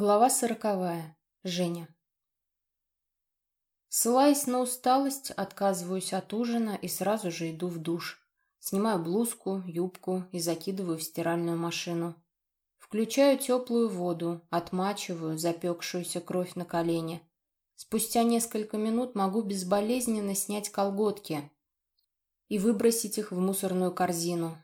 Глава сороковая. Женя. Ссылаясь на усталость, отказываюсь от ужина и сразу же иду в душ. Снимаю блузку, юбку и закидываю в стиральную машину. Включаю теплую воду, отмачиваю запекшуюся кровь на колени. Спустя несколько минут могу безболезненно снять колготки и выбросить их в мусорную корзину.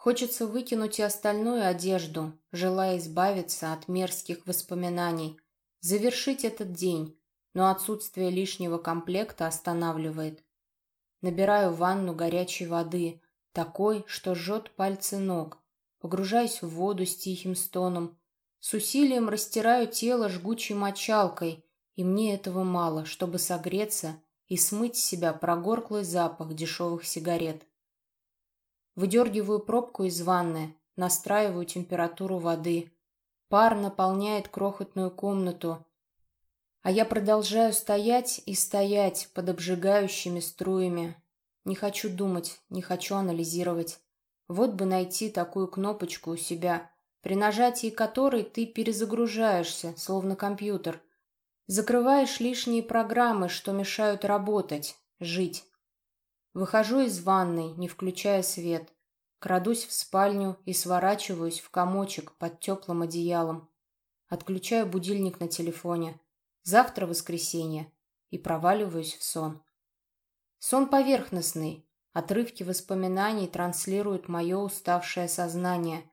Хочется выкинуть и остальную одежду, желая избавиться от мерзких воспоминаний, завершить этот день, но отсутствие лишнего комплекта останавливает. Набираю ванну горячей воды, такой, что жжет пальцы ног, погружаюсь в воду с тихим стоном, с усилием растираю тело жгучей мочалкой, и мне этого мало, чтобы согреться и смыть с себя прогорклый запах дешевых сигарет. Выдергиваю пробку из ванны, настраиваю температуру воды. Пар наполняет крохотную комнату, а я продолжаю стоять и стоять под обжигающими струями. Не хочу думать, не хочу анализировать. Вот бы найти такую кнопочку у себя, при нажатии которой ты перезагружаешься, словно компьютер. Закрываешь лишние программы, что мешают работать, жить. Выхожу из ванной, не включая свет. Крадусь в спальню и сворачиваюсь в комочек под теплым одеялом. Отключаю будильник на телефоне. Завтра воскресенье. И проваливаюсь в сон. Сон поверхностный. Отрывки воспоминаний транслируют мое уставшее сознание.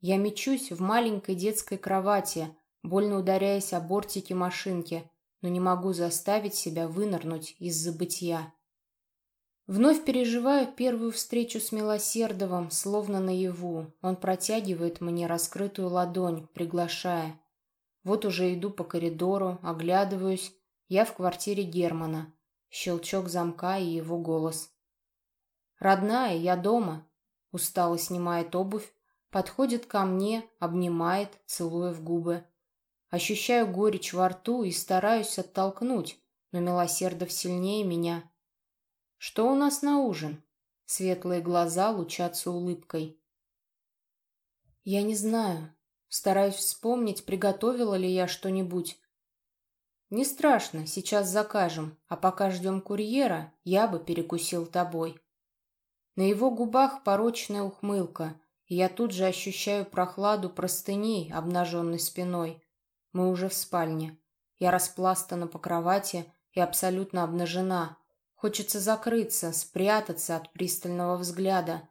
Я мечусь в маленькой детской кровати, больно ударяясь о бортики машинки, но не могу заставить себя вынырнуть из забытья. Вновь переживаю первую встречу с Милосердовым, словно наяву. Он протягивает мне раскрытую ладонь, приглашая. Вот уже иду по коридору, оглядываюсь. Я в квартире Германа. Щелчок замка и его голос. «Родная, я дома». Устало снимает обувь, подходит ко мне, обнимает, целуя в губы. Ощущаю горечь во рту и стараюсь оттолкнуть, но Милосердов сильнее меня. «Что у нас на ужин?» Светлые глаза лучатся улыбкой. «Я не знаю. Стараюсь вспомнить, приготовила ли я что-нибудь. Не страшно, сейчас закажем, а пока ждем курьера, я бы перекусил тобой». На его губах порочная ухмылка, и я тут же ощущаю прохладу простыней, обнаженной спиной. Мы уже в спальне. Я распластана по кровати и абсолютно обнажена, Хочется закрыться, спрятаться от пристального взгляда.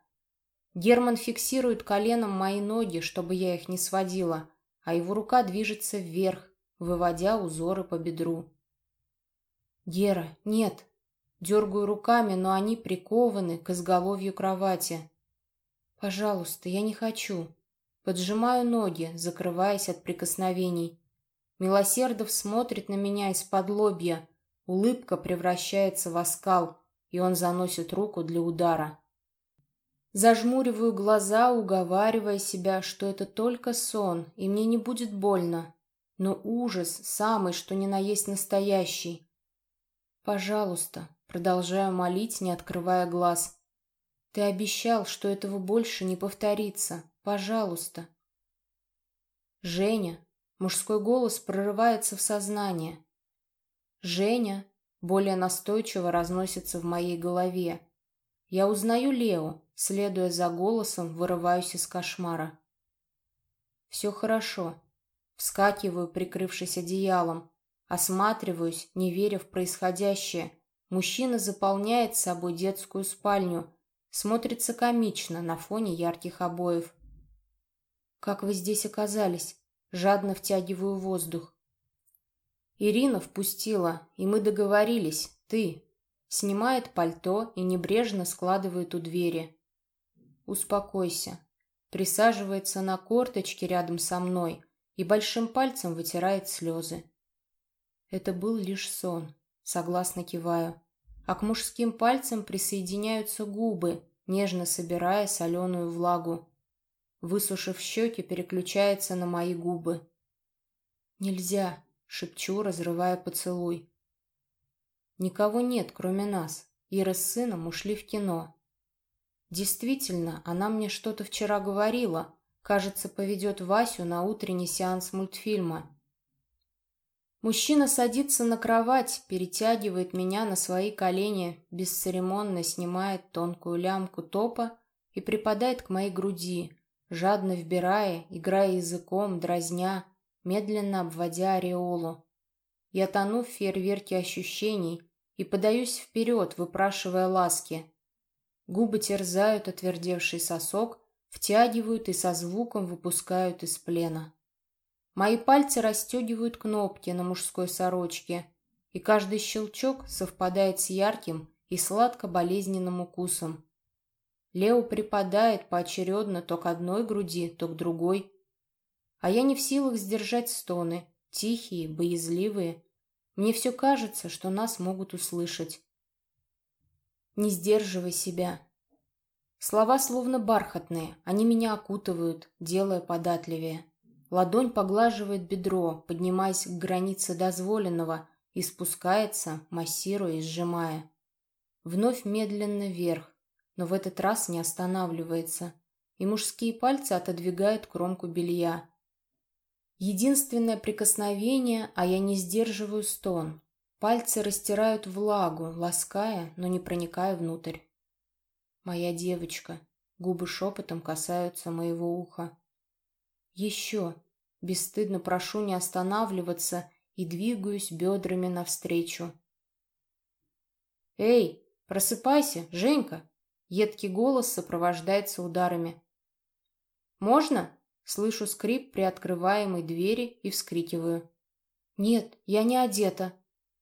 Герман фиксирует коленом мои ноги, чтобы я их не сводила, а его рука движется вверх, выводя узоры по бедру. «Гера, нет!» Дергаю руками, но они прикованы к изголовью кровати. «Пожалуйста, я не хочу». Поджимаю ноги, закрываясь от прикосновений. Милосердов смотрит на меня из-под лобья, Улыбка превращается в оскал, и он заносит руку для удара. Зажмуриваю глаза, уговаривая себя, что это только сон, и мне не будет больно. Но ужас, самый, что ни на есть настоящий. «Пожалуйста», — продолжаю молить, не открывая глаз. «Ты обещал, что этого больше не повторится. Пожалуйста». «Женя», — мужской голос прорывается в сознание. Женя более настойчиво разносится в моей голове. Я узнаю Лео, следуя за голосом, вырываюсь из кошмара. Все хорошо. Вскакиваю, прикрывшись одеялом. Осматриваюсь, не веря в происходящее. Мужчина заполняет собой детскую спальню. Смотрится комично на фоне ярких обоев. «Как вы здесь оказались?» Жадно втягиваю воздух. Ирина впустила, и мы договорились, ты. Снимает пальто и небрежно складывает у двери. Успокойся. Присаживается на корточке рядом со мной и большим пальцем вытирает слезы. Это был лишь сон, согласно киваю. А к мужским пальцам присоединяются губы, нежно собирая соленую влагу. Высушив щеки, переключается на мои губы. Нельзя, Шепчу, разрывая поцелуй. Никого нет, кроме нас. Ира с сыном ушли в кино. Действительно, она мне что-то вчера говорила. Кажется, поведет Васю на утренний сеанс мультфильма. Мужчина садится на кровать, перетягивает меня на свои колени, бесцеремонно снимает тонкую лямку топа и припадает к моей груди, жадно вбирая, играя языком, дразня, медленно обводя ореолу. Я тону в фейерверке ощущений и подаюсь вперед, выпрашивая ласки. Губы терзают отвердевший сосок, втягивают и со звуком выпускают из плена. Мои пальцы расстегивают кнопки на мужской сорочке, и каждый щелчок совпадает с ярким и сладко-болезненным укусом. Лео припадает поочередно то к одной груди, то к другой. А я не в силах сдержать стоны, тихие, боязливые. Мне все кажется, что нас могут услышать. Не сдерживай себя. Слова словно бархатные, они меня окутывают, делая податливее. Ладонь поглаживает бедро, поднимаясь к границе дозволенного, и спускается, массируя и сжимая. Вновь медленно вверх, но в этот раз не останавливается, и мужские пальцы отодвигают кромку белья. Единственное прикосновение, а я не сдерживаю стон. Пальцы растирают влагу, лаская, но не проникая внутрь. Моя девочка. Губы шепотом касаются моего уха. Еще. Бесстыдно прошу не останавливаться и двигаюсь бедрами навстречу. «Эй, просыпайся, Женька!» Едкий голос сопровождается ударами. «Можно?» Слышу скрип приоткрываемой двери и вскрикиваю. «Нет, я не одета!»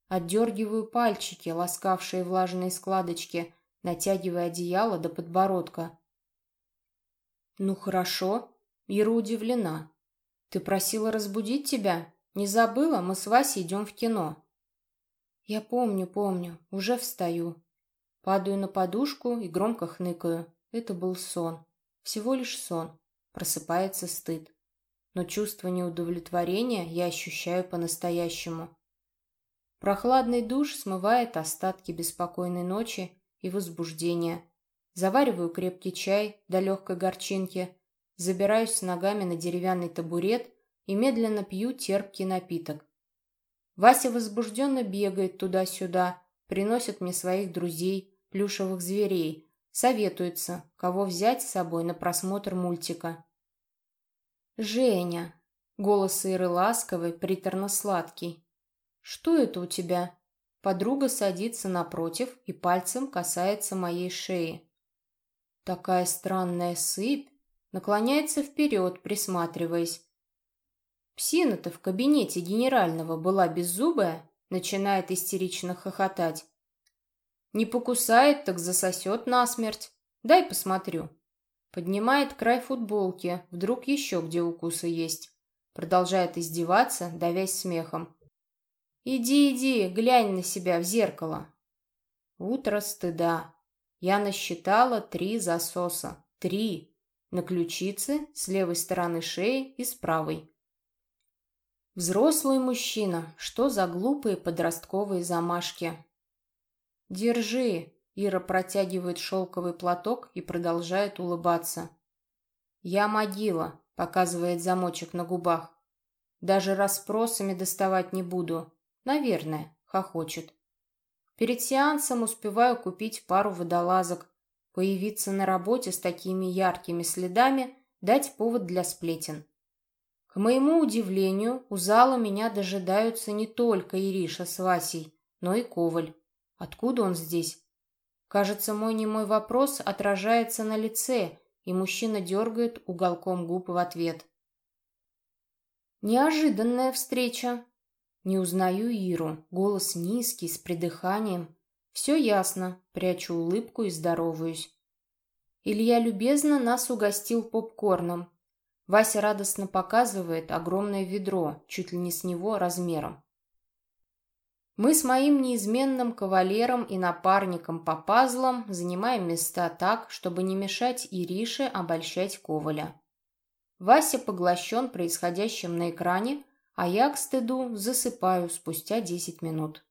Отдергиваю пальчики, ласкавшие влажные складочки, натягивая одеяло до подбородка. «Ну хорошо», Ира удивлена. «Ты просила разбудить тебя? Не забыла? Мы с Васей идем в кино». «Я помню, помню. Уже встаю». Падаю на подушку и громко хныкаю. Это был сон. Всего лишь сон. Просыпается стыд. Но чувство неудовлетворения я ощущаю по-настоящему. Прохладный душ смывает остатки беспокойной ночи и возбуждения. Завариваю крепкий чай до легкой горчинки, Забираюсь с ногами на деревянный табурет и медленно пью терпкий напиток. Вася возбужденно бегает туда-сюда, приносит мне своих друзей, плюшевых зверей, советуется, кого взять с собой на просмотр мультика. «Женя!» — голос Иры ласковый, приторно-сладкий. «Что это у тебя?» Подруга садится напротив и пальцем касается моей шеи. Такая странная сыпь, наклоняется вперед, присматриваясь. Псина-то в кабинете генерального была беззубая, начинает истерично хохотать. Не покусает, так засосет насмерть. Дай посмотрю. Поднимает край футболки, вдруг еще где укусы есть. Продолжает издеваться, давясь смехом. «Иди, иди, глянь на себя в зеркало». Утро стыда. Я насчитала три засоса. Три на ключице, с левой стороны шеи и с правой. Взрослый мужчина, что за глупые подростковые замашки? «Держи!» — Ира протягивает шелковый платок и продолжает улыбаться. «Я могила», — показывает замочек на губах. «Даже расспросами доставать не буду. Наверное», — хохочет. Перед сеансом успеваю купить пару водолазок, Появиться на работе с такими яркими следами, дать повод для сплетен. К моему удивлению, у зала меня дожидаются не только Ириша с Васей, но и Коваль. Откуда он здесь? Кажется, мой немой вопрос отражается на лице, и мужчина дергает уголком губ в ответ. Неожиданная встреча. Не узнаю Иру, голос низкий, с придыханием. Все ясно, прячу улыбку и здороваюсь. Илья любезно нас угостил попкорном. Вася радостно показывает огромное ведро, чуть ли не с него размером. Мы с моим неизменным кавалером и напарником по пазлам занимаем места так, чтобы не мешать Ирише обольщать Коваля. Вася поглощен происходящим на экране, а я, к стыду, засыпаю спустя десять минут.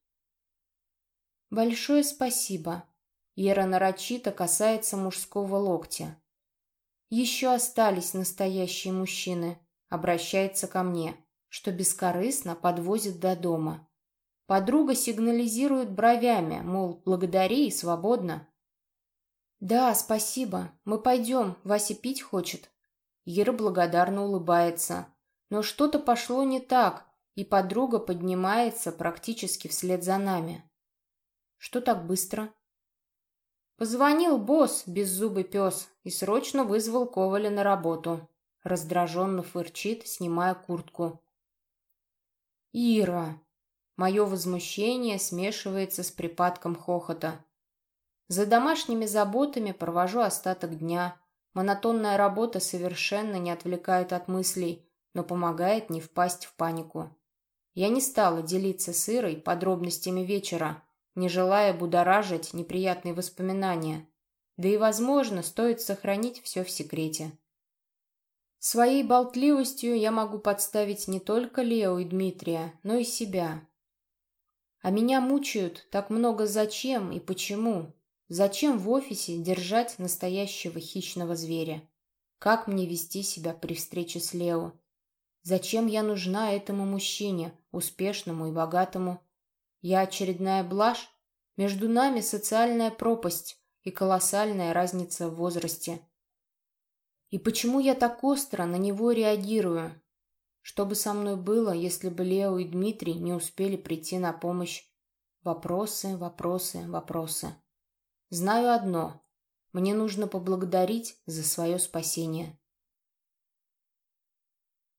«Большое спасибо». Ера нарочито касается мужского локтя. «Еще остались настоящие мужчины», — обращается ко мне. что бескорыстно подвозит до дома. Подруга сигнализирует бровями, мол, благодари и свободно. «Да, спасибо. Мы пойдем. Вася пить хочет». Ира благодарно улыбается. Но что-то пошло не так, и подруга поднимается практически вслед за нами. Что так быстро? Позвонил босс, беззубый пес, и срочно вызвал Коваля на работу. Раздраженно фырчит, снимая куртку. «Ира!» Мое возмущение смешивается с припадком хохота. За домашними заботами провожу остаток дня. Монотонная работа совершенно не отвлекает от мыслей, но помогает не впасть в панику. Я не стала делиться с Ирой подробностями вечера, не желая будоражить неприятные воспоминания. Да и, возможно, стоит сохранить все в секрете. Своей болтливостью я могу подставить не только Лео и Дмитрия, но и себя. А меня мучают так много зачем и почему. Зачем в офисе держать настоящего хищного зверя? Как мне вести себя при встрече с Лео? Зачем я нужна этому мужчине, успешному и богатому? Я очередная блажь? Между нами социальная пропасть и колоссальная разница в возрасте. И почему я так остро на него реагирую? Что бы со мной было, если бы Лео и Дмитрий не успели прийти на помощь? Вопросы, вопросы, вопросы. Знаю одно. Мне нужно поблагодарить за свое спасение.